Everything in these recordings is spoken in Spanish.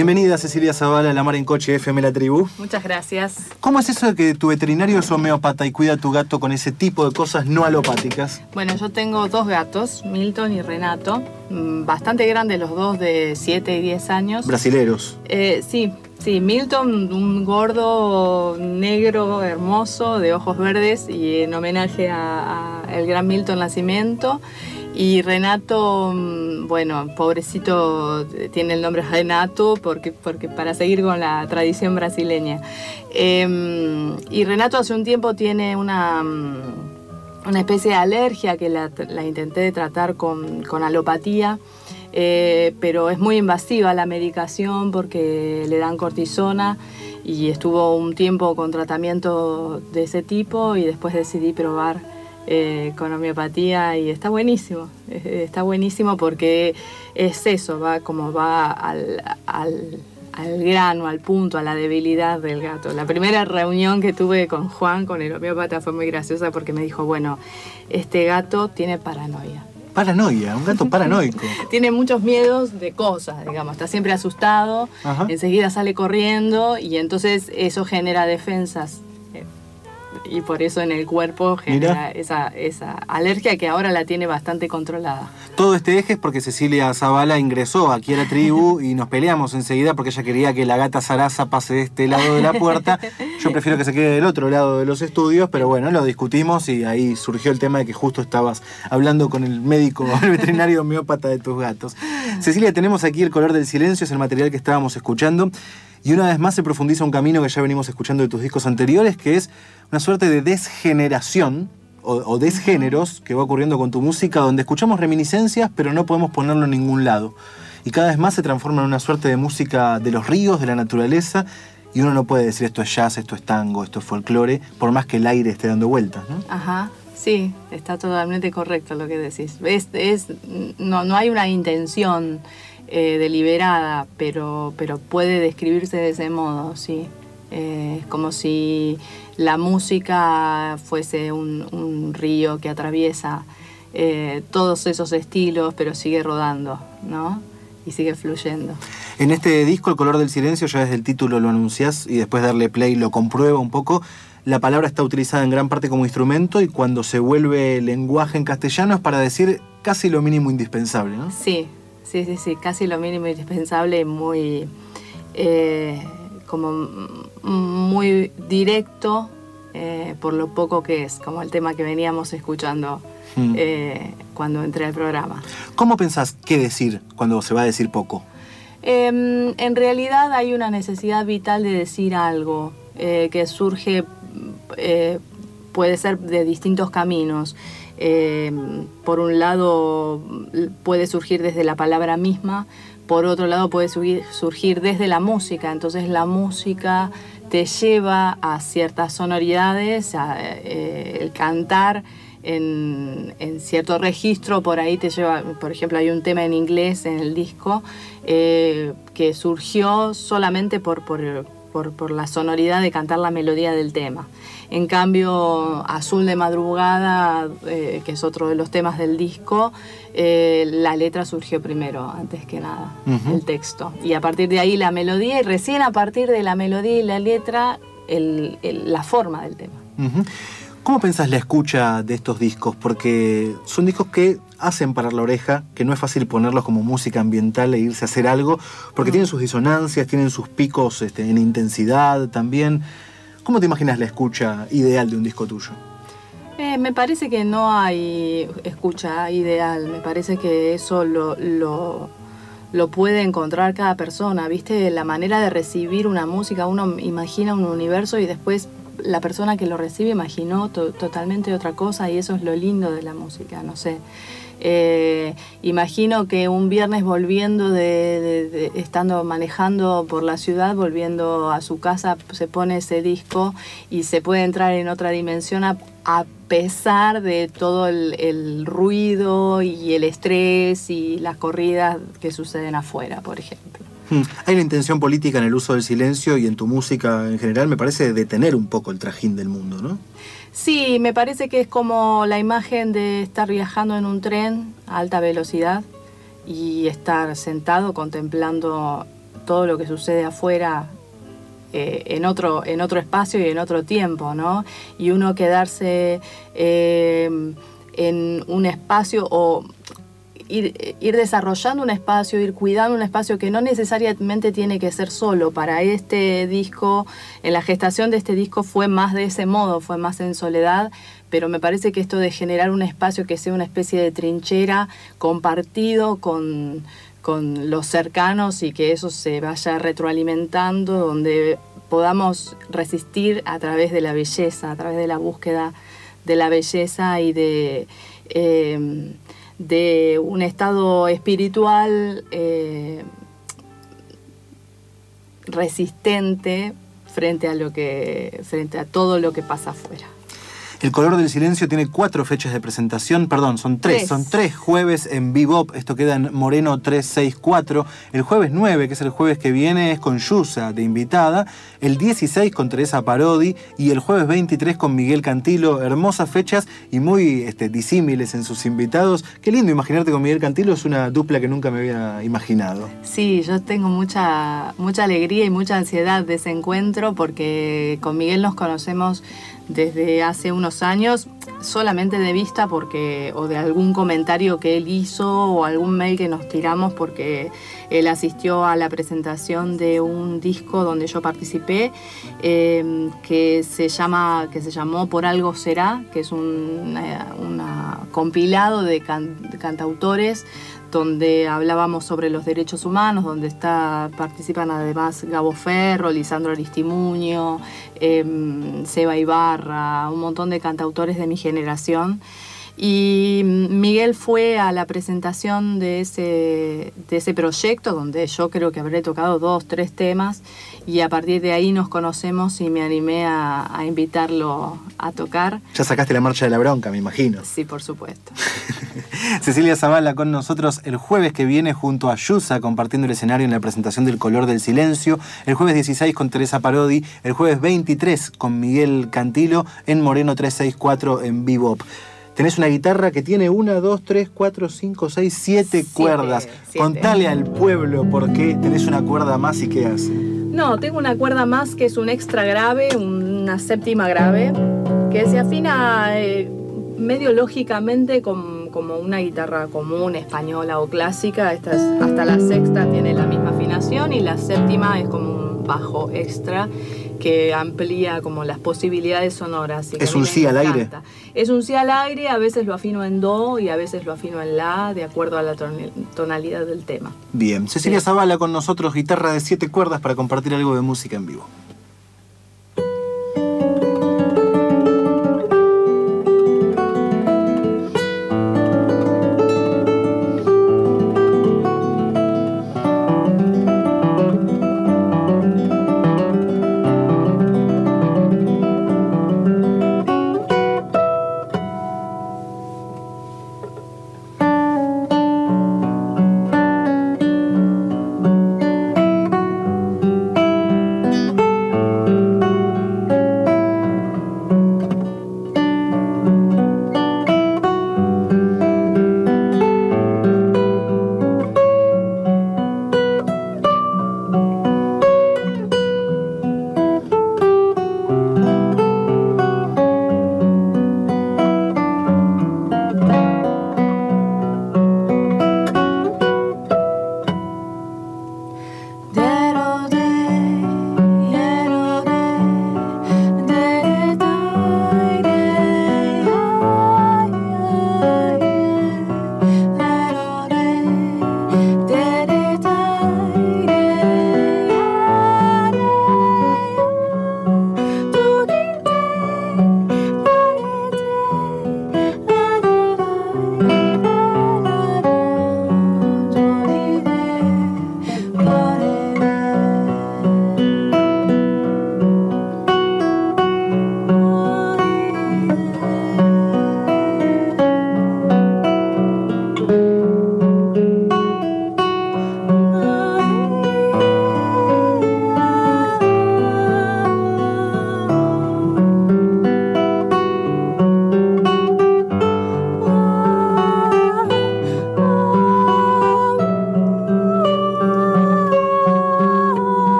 Bienvenida Cecilia Zavala, La Mar en Coche, FM La Tribu. Muchas gracias. ¿Cómo es eso de que tu veterinario es homeópata y cuida a tu gato con ese tipo de cosas no alopáticas? Bueno, yo tengo dos gatos, Milton y Renato, mm, bastante grandes los dos, de 7 y 10 años. Brasileros. Eh, sí, sí, Milton, un gordo negro hermoso de ojos verdes y en homenaje al gran Milton Nacimiento. Y Renato, mm, bueno, pobrecito, tiene el nombre Renato porque, porque para seguir con la tradición brasileña. Em, y Renato hace un tiempo tiene una, mm, una especie de alergia que la, intenté tratar con, alopatía. Eh, pero es muy invasiva la medicación porque le dan cortisona y estuvo un tiempo con tratamiento de ese tipo y después decidí probar eh, con homeopatía y está buenísimo, está buenísimo porque es eso, va como va al, al, al, grano, al punto, a la debilidad del gato. La primera reunión que tuve con Juan, con el homeópata, fue muy graciosa porque me dijo, bueno, este gato tiene paranoia. Paranoia, un gato paranoico. Tiene muchos miedos de cosas, digamos, está siempre asustado, enseguida sale corriendo y entonces eso genera defensas y por eso en el cuerpo genera esa, esa, alergia que ahora la tiene bastante controlada. Todo este eje es porque Cecilia Zavala ingresó aquí a la tribu y nos peleamos enseguida porque ella quería que la gata Sarasa pase de este lado de la puerta. Yo prefiero que se quede del otro lado de los estudios, pero bueno, lo discutimos y ahí surgió el tema de que justo estabas hablando con el médico, el veterinario homeópata de tus gatos. Cecilia, tenemos aquí el color del silencio, es el material que estábamos escuchando. Y una vez más se profundiza un camino que ya venimos escuchando de tus discos anteriores, que es una suerte de desgeneración o, desgéneros que va ocurriendo con tu música, donde escuchamos reminiscencias, pero no podemos ponerlo en ningún lado. Y cada vez más se transforma en una suerte de música de los ríos, de la naturaleza, y uno no puede decir esto es jazz, esto es tango, esto es folclore, por más que el aire esté dando vueltas, ¿no? Ajá. Sí, está totalmente correcto lo que decís. Es, es, no, no hay una intención eh, deliberada, pero, pero puede describirse de ese modo, sí. Eh, es como si la música fuese un, río que atraviesa eh, todos esos estilos, pero sigue rodando, ¿no? Y sigue fluyendo. En este disco, El color del silencio, ya desde el título lo anuncias y después de darle play lo comprueba un poco. La palabra está utilizada en gran parte como instrumento y cuando se vuelve lenguaje en castellano es para decir casi lo mínimo indispensable, ¿no? Sí, Sí, sí, sí, casi lo mínimo indispensable, muy, eh, como muy directo eh, por lo poco que es, como el tema que veníamos escuchando hmm. eh, cuando entré al programa. ¿Cómo pensás qué decir cuando se va a decir poco? Em, en realidad hay una necesidad vital de decir algo que surge, puede ser de distintos caminos. Eh, por un lado puede surgir desde la palabra misma, por otro lado puede surgir desde la música, entonces la música te lleva a ciertas sonoridades, eh, el cantar en, cierto registro, por ahí te lleva, por ejemplo, hay un tema en inglés en el disco eh, que surgió solamente por la sonoridad de cantar la melodía del tema. En cambio, Azul de Madrugada, eh, que es otro de los temas del disco, eh, la letra surgió primero, antes que nada, el texto. Y a partir de ahí la melodía, y recién a partir de la melodía y la letra, la forma del tema. ¿Cómo pensás la escucha de estos discos? Porque son discos que hacen parar la oreja, que no es fácil ponerlos como música ambiental e irse a hacer algo, porque tienen sus disonancias, tienen sus picos este, en intensidad también. ¿Cómo te imaginas la escucha ideal de un disco tuyo? Eh, me parece que no hay escucha ideal, me parece que eso lo, lo, puede encontrar cada persona, ¿viste? La manera de recibir una música, uno imagina un universo y después la persona que lo recibe imaginó totalmente otra cosa y eso es lo lindo de la música, no sé. Eh, imagino que un viernes volviendo de, estando manejando por la ciudad, volviendo a su casa, se pone ese disco y se puede entrar en otra dimensión a, pesar de todo el, ruido y el estrés y las corridas que suceden afuera, por ejemplo. Hmm. Hay una intención política en el uso del silencio y en tu música en general, me parece detener un poco el trajín del mundo, ¿no? Sí, me parece que es como la imagen de estar viajando en un tren a alta velocidad y estar sentado contemplando todo lo que sucede afuera eh, en, otro, en otro espacio y en otro tiempo, ¿no? Y uno quedarse eh, en un espacio o ir, desarrollando un espacio, ir cuidando un espacio que no necesariamente tiene que ser solo. Para este disco, en la gestación de este disco fue más de ese modo, fue más en soledad, pero me parece que esto de generar un espacio que sea una especie de trinchera compartido con con los cercanos y que eso se vaya retroalimentando, donde podamos resistir a través de la belleza, a través de la búsqueda de la belleza y de, em, de un estado espiritual eh, resistente frente a lo que frente a todo lo que pasa afuera. El color del silencio tiene cuatro fechas de presentación, perdón, son tres, son tres jueves en Bebop, esto queda en Moreno 364. El jueves 9, que es el jueves que viene, es con Yusa de invitada. El 16 con Teresa Parodi y el jueves 23 con Miguel Cantilo. Hermosas fechas y muy este, disímiles en sus invitados. Qué lindo imaginarte con Miguel Cantilo, es una dupla que nunca me había imaginado. Sí, yo tengo mucha, mucha alegría y mucha ansiedad de ese encuentro porque con Miguel nos conocemos desde hace unos años, solamente de vista porque, o de algún comentario que él hizo o algún mail que nos tiramos porque él asistió a la presentación de un disco donde yo participé eh, que se llama, que se llamó Por algo será, que es un compilado de cantautores donde hablábamos sobre los derechos humanos, donde está, participan además Gabo Ferro, Lisandro Aristimuño, em, Seba Ibarra, un montón de cantautores de mi generación. Y Miguel fue a la presentación de ese, de ese proyecto, donde yo creo que habré tocado dos, tres temas, y a partir de ahí nos conocemos y me animé a, a invitarlo a tocar. Ya sacaste la marcha de la bronca, me imagino. Sí, por supuesto. Cecilia Zavala con nosotros el jueves que viene junto a Yusa compartiendo el escenario en la presentación del Color del Silencio, el jueves 16 con Teresa Parodi, el jueves 23 con Miguel Cantilo en Moreno 364 en Bebop. Tenés una guitarra que tiene una, dos, tres, cuatro, cinco, seis, siete, cuerdas. Contale al pueblo por qué tenés una cuerda más y qué hace. No, tengo una cuerda más que es un extra grave, una séptima grave, que se afina eh, medio lógicamente como una guitarra común, española o clásica. Esta hasta la sexta tiene la misma afinación y la séptima es como un bajo extra que amplía como las posibilidades sonoras. ¿Es un sí al aire? Es un sí al aire, a veces lo afino en do y a veces lo afino en la, de acuerdo a la tonalidad del tema. Bien, Cecilia Zavala con nosotros, guitarra de siete cuerdas para compartir algo de música en vivo.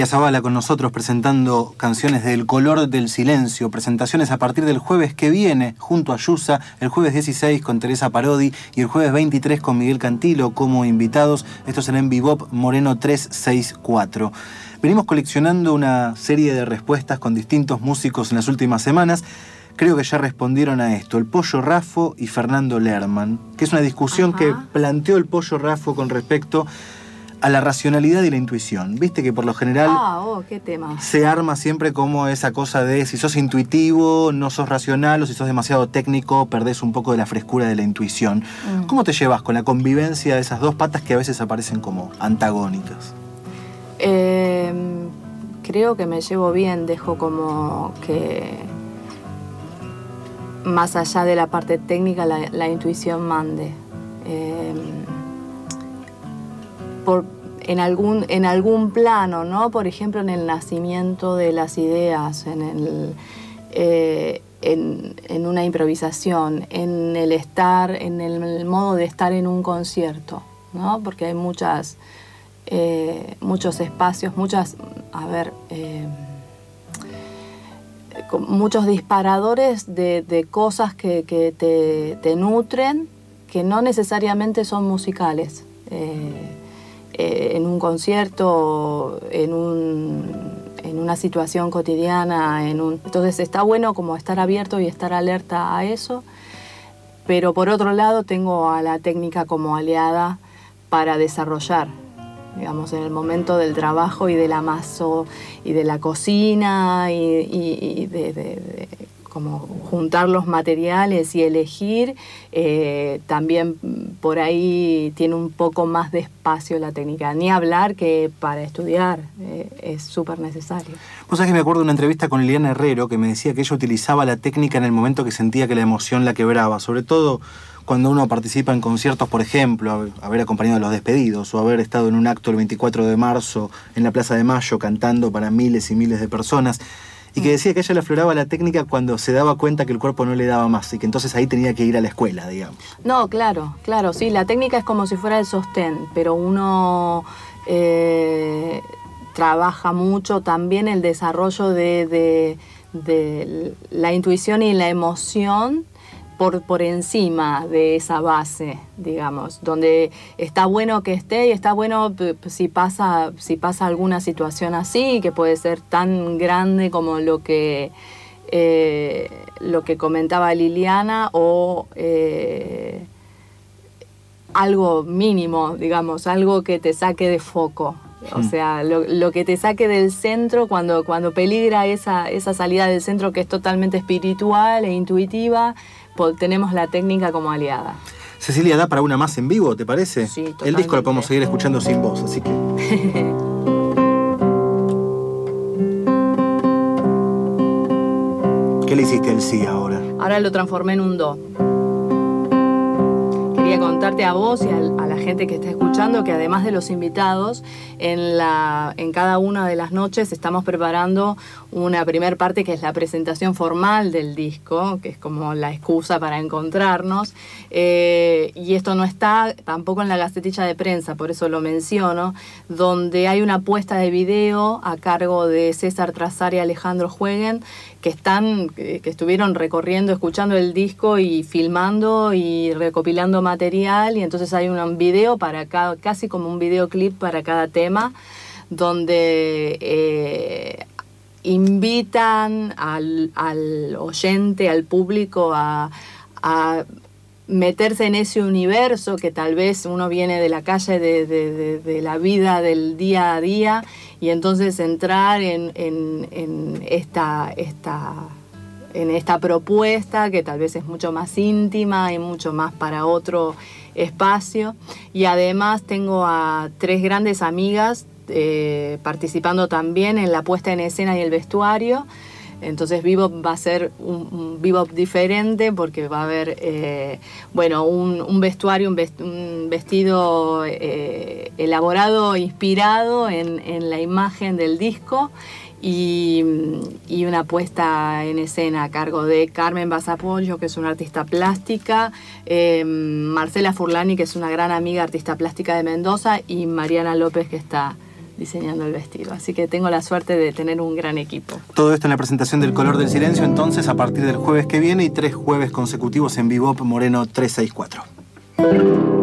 Cecilia Zavala con nosotros presentando canciones del color del silencio, presentaciones a partir del jueves que viene junto a Yusa, el jueves 16 con Teresa Parodi y el jueves 23 con Miguel Cantilo como invitados. Esto será en Bebop Moreno 364. Venimos coleccionando una serie de respuestas con distintos músicos en las últimas semanas. Creo que ya respondieron a esto, el Pollo Rafo y Fernando Lerman, que es una discusión que planteó el Pollo Rafo con respecto a la racionalidad y la intuición. Viste que por lo general ah, oh, qué tema. se arma siempre como esa cosa de si sos intuitivo, no sos racional o si sos demasiado técnico, perdés un poco de la frescura de la intuición. Mm. ¿Cómo te llevas con la convivencia de esas dos patas que a veces aparecen como antagónicas? Em, creo que me llevo bien, dejo como que más allá de la parte técnica la, intuición mande. En, algún, en algún plano, ¿no? Por ejemplo, en el nacimiento de las ideas, en, el, eh, en, una improvisación, en el estar, en el, modo de estar en un concierto, ¿no? Porque hay muchas, eh, muchos espacios, muchas, a ver, eh, muchos disparadores de, cosas que, te, te, nutren, que no necesariamente son musicales. En un concierto, en, una situación cotidiana. En un... Entonces está bueno como estar abierto y estar alerta a eso, pero por otro lado tengo a la técnica como aliada para desarrollar digamos, en el momento del trabajo y del amaso y de la cocina y, de, como juntar los materiales y elegir, eh, también por ahí tiene un poco más de espacio la técnica. Ni hablar que para estudiar eh, es súper necesario. Vos sabés que me acuerdo de una entrevista con Liliana Herrero que me decía que ella utilizaba la técnica en el momento que sentía que la emoción la quebraba, sobre todo cuando uno participa en conciertos, por ejemplo, haber acompañado a los despedidos o haber estado en un acto el 24 de marzo en la Plaza de Mayo cantando para miles y miles de personas y que mm. decía que ella le afloraba la técnica cuando se daba cuenta que el cuerpo no le daba más y que entonces ahí tenía que ir a la escuela, digamos. No, claro, claro, sí, la técnica es como si fuera el sostén, pero uno eh, trabaja mucho también el desarrollo de la intuición y la emoción por, encima de esa base, digamos, donde está bueno que esté y está bueno si pasa, si pasa alguna situación así, que puede ser tan grande como lo que, eh, lo que comentaba Liliana o eh, algo mínimo, digamos, algo que te saque de foco. O hmm. sea, lo, que te saque del centro cuando, cuando peligra esa, esa salida del centro que es totalmente espiritual e intuitiva, tenemos la técnica como aliada. Cecilia, da para una más en vivo, ¿te parece? Sí, El disco lo podemos seguir escuchando sin voz, así que. ¿Qué le hiciste al sí ahora? Ahora lo transformé en un do contarte a vos y a, la gente que está escuchando que además de los invitados, en, la, en cada una de las noches estamos preparando una primer parte que es la presentación formal del disco, que es como la excusa para encontrarnos. Eh, y esto no está tampoco en la gacetilla de prensa, por eso lo menciono, donde hay una puesta de video a cargo de César Trazar y Alejandro Jueguen, que están, que estuvieron recorriendo, escuchando el disco y filmando y recopilando material. Y entonces hay un video para cada, casi como un videoclip para cada tema, donde eh, invitan al, oyente, al público a meterse en ese universo que tal vez uno viene de la calle de, de, de, la vida del día a día y entonces entrar en, en, en, esta, esta, en esta propuesta que tal vez es mucho más íntima y mucho más para otro espacio. Y además tengo a tres grandes amigas eh, participando también en la puesta en escena y el vestuario. Entonces Bebop va a ser un, un diferente porque va a haber, eh, bueno, un, vestuario, un, vest un vestido eh, elaborado, inspirado en, la imagen del disco y, y, una puesta en escena a cargo de Carmen Basapollo, que es una artista plástica, eh, Marcela Furlani, que es una gran amiga artista plástica de Mendoza, y Mariana López, que está diseñando el vestido. Así que tengo la suerte de tener un gran equipo. Todo esto en la presentación del Color del Silencio, entonces, a partir del jueves que viene y tres jueves consecutivos en Bebop Moreno 364.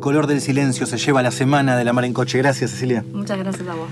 Color del silencio se lleva la semana de la mar en coche. Gracias, Cecilia. Muchas gracias a vos.